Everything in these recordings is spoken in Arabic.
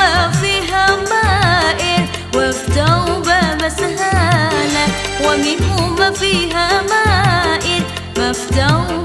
ما فيها مائر وفتوبة مسهالة ومنه ما فيها مفتوبة مسهالة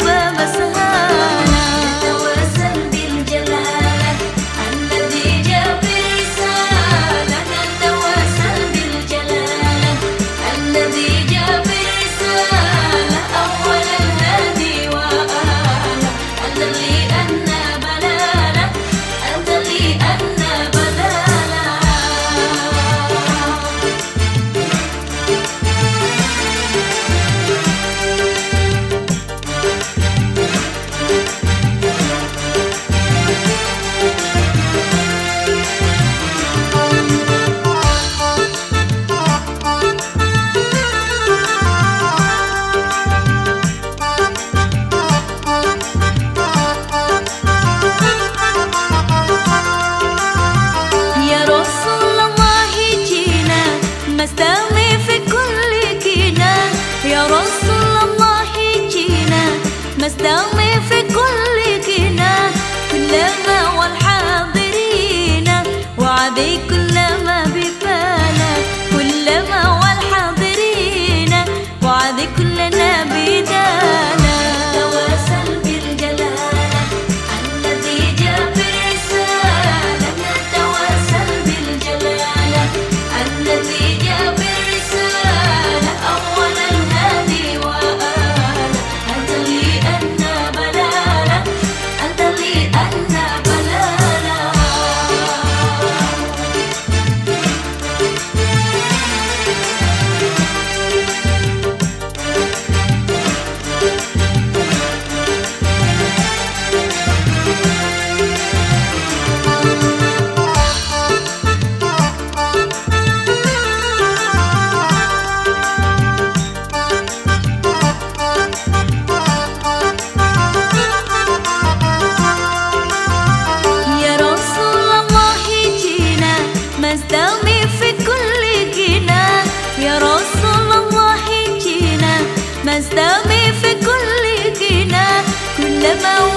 مستغني في كل تستمي في كل جنا يا رسول الله جينا. ما في كل جنا كلما